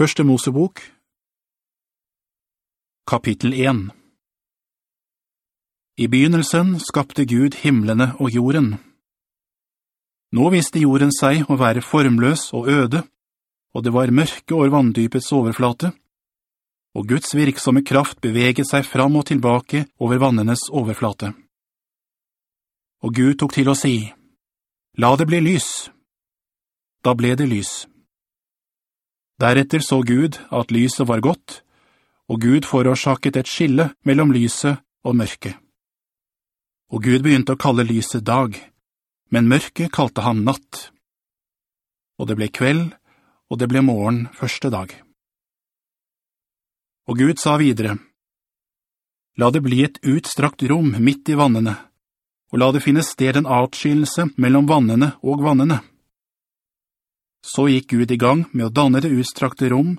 Første Mosebok Kapittel 1 I begynnelsen skapte Gud himmelene og jorden. Nå visste jorden seg å være formløs og øde, og det var mørke over vanndypets overflate, og Guds virksomme kraft beveget seg fram og tilbake over vannenes overflate. Og Gud tok til å si, «La det bli lys!» Da ble det lys. Deretter så Gud at lyset var godt, og Gud forårsaket et skille mellom lyset og mørket. Og Gud begynte å kalle lyset dag, men mørket kalte han natt. Og det ble kveld, og det ble morgen første dag. Og Gud sa videre, «La det bli et utstrakt rom midt i vannene, og la det finne sted en atskillelse mellom vannene og vannene.» Så gikk Gud i gang med å danne det utstrakte rom,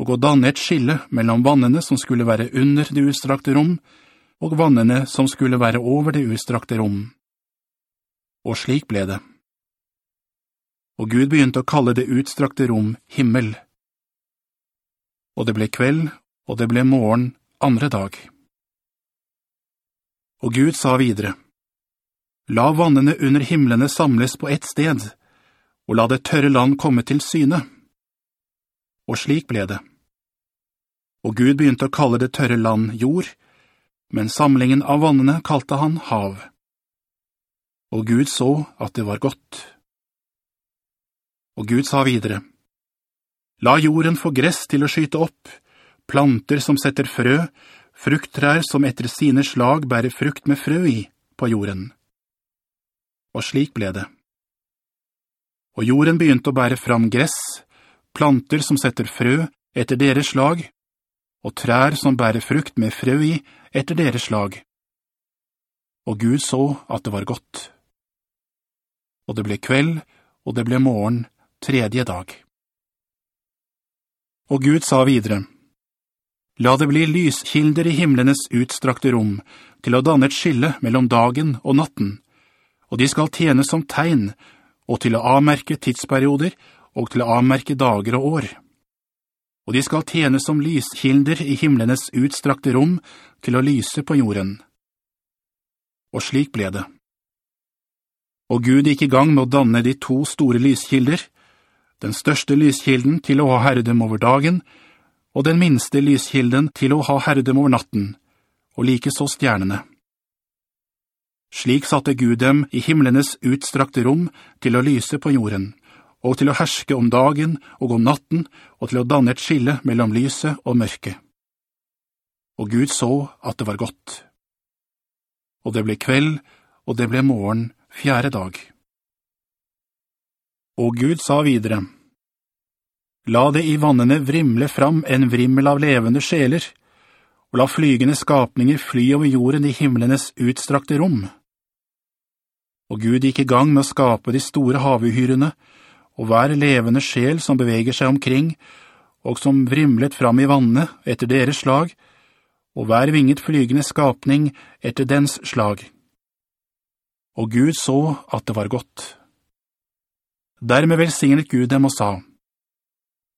og å danne et skille mellom vannene som skulle være under det utstrakte rom, og vannene som skulle være over det utstrakte rom. Og slik ble det. Og Gud begynte å kalle det utstrakte rom himmel. Og det ble kveld, og det ble morgen andre dag. Og Gud sa videre, «La vannene under himmelene samles på ett sted, og la det tørre land komme til syne. Og slik ble det. Og Gud begynte å kalle det tørre land jord, men samlingen av vannene kalte han hav. Og Gud så at det var godt. Og Gud sa videre, «La jorden få gress til å skyte opp, planter som setter frø, frukttrær som etter sine slag bærer frukt med frø i på jorden.» Og slik ble det og jorden begynte å bære fram gress, planter som setter frø etter deres slag, og trær som bærer frukt med frø i etter deres slag. Og Gud så at det var godt. Og det ble kveld, og det ble morgen, tredje dag. Og Gud sa videre, «La det bli lyskilder i himlenes utstrakte rom, til å danne et skille mellom dagen og natten, og de skal tjene som tegn, og til å avmerke tidsperioder, og til å avmerke dager og år. Og de skal tjene som lyskilder i himlenes utstrakte rom til å lyse på jorden. Og slik ble det. Og Gud gikk i gang med å danne de to store lyskilder, den største lyskilden til å ha herredøm over dagen, og den minste lyskilden til å ha herredøm over natten, og like så stjernene. Slik satte Gud dem i himlenes utstrakte rom til å lyse på jorden, og til å herske om dagen og om natten, og til å danne et skille mellom lyset og mørke. Og Gud så at det var godt. Og det ble kveld, og det ble morgen fjerde dag. Og Gud sa videre, «La det i vannene vrimle fram en vrimmel av levende sjeler, og la flygende skapninger fly over jorden i himlenes utstrakte rom.» Og Gud gikk i gang med å skape de store havuhyrene, og hver levende sjel som beveger seg omkring, og som vrimlet fram i vannet etter deres slag, og hver vinget flygende skapning etter dens slag. Og Gud så at det var godt. Dermed velsignet Gud dem og sa,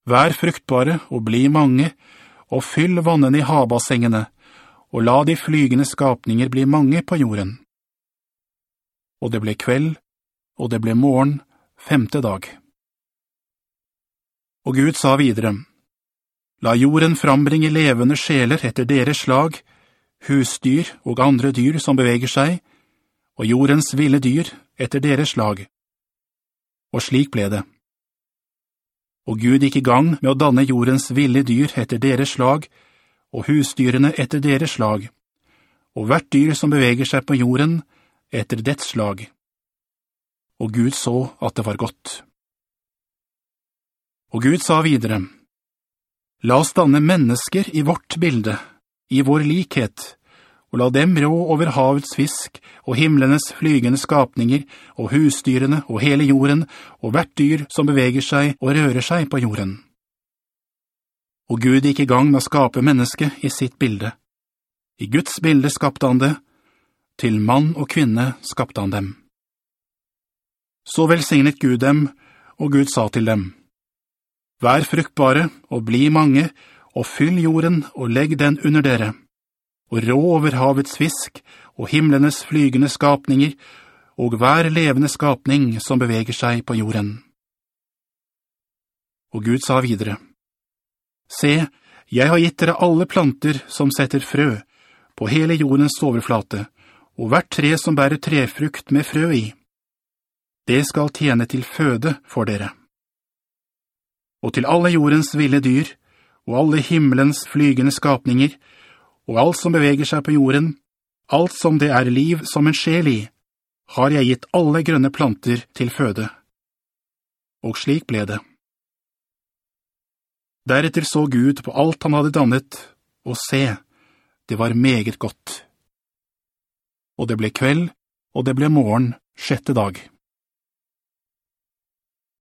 «Vær fruktbare og bli mange, og fyll vannene i havbassengene, og la de flygende skapninger bli mange på jorden.» Og det ble kveld, og det ble morgen, femte dag. Og Gud sa videre, «La jorden frambringe levende sjeler etter deres slag, husdyr og andre dyr som beveger seg, og jordens ville dyr etter deres slag.» Og slik ble det. Og Gud gikk i gang med å danne jordens ville dyr etter deres slag, og husdyrene etter deres slag, og hvert dyr som beveger seg på jorden, etter dets slag. Og Gud så at det var godt. Og Gud sa videre, «La oss danne mennesker i vårt bilde, i vår likhet, og la dem rå over havets fisk, og himlenes flygende skapninger, og husdyrene, og hele jorden, og hvert dyr som beveger seg og rører seg på jorden.» Og Gud gikk i gang med å skape mennesket i sitt bilde. I Guds bilde skapte han det, til mann og kvinne skapte han dem. Så velsignet Gud dem, og Gud sa til dem, Vær fruktbare og bli mange, og fyll jorden og legg den under dere, og rå over havets fisk og himlenes flygende skapninger, og hver levende skapning som beveger seg på jorden. Og Gud sa videre, Se, jeg har gitt dere alle planter som setter frø, på hele jordens overflate, og hvert tre som bærer trefrukt med frø i. Det skal tjene til føde for dere. Og til alle jordens ville dyr, og alle himmelens flygende skapninger, og alt som beveger seg på jorden, alt som det er liv som en sjel i, har jeg gitt alle grønne planter til føde. Og slik ble det. Deretter så Gud på alt han hadde dannet, og se, det var meget godt. Og det ble kveld, og det ble morgen, sjette dag.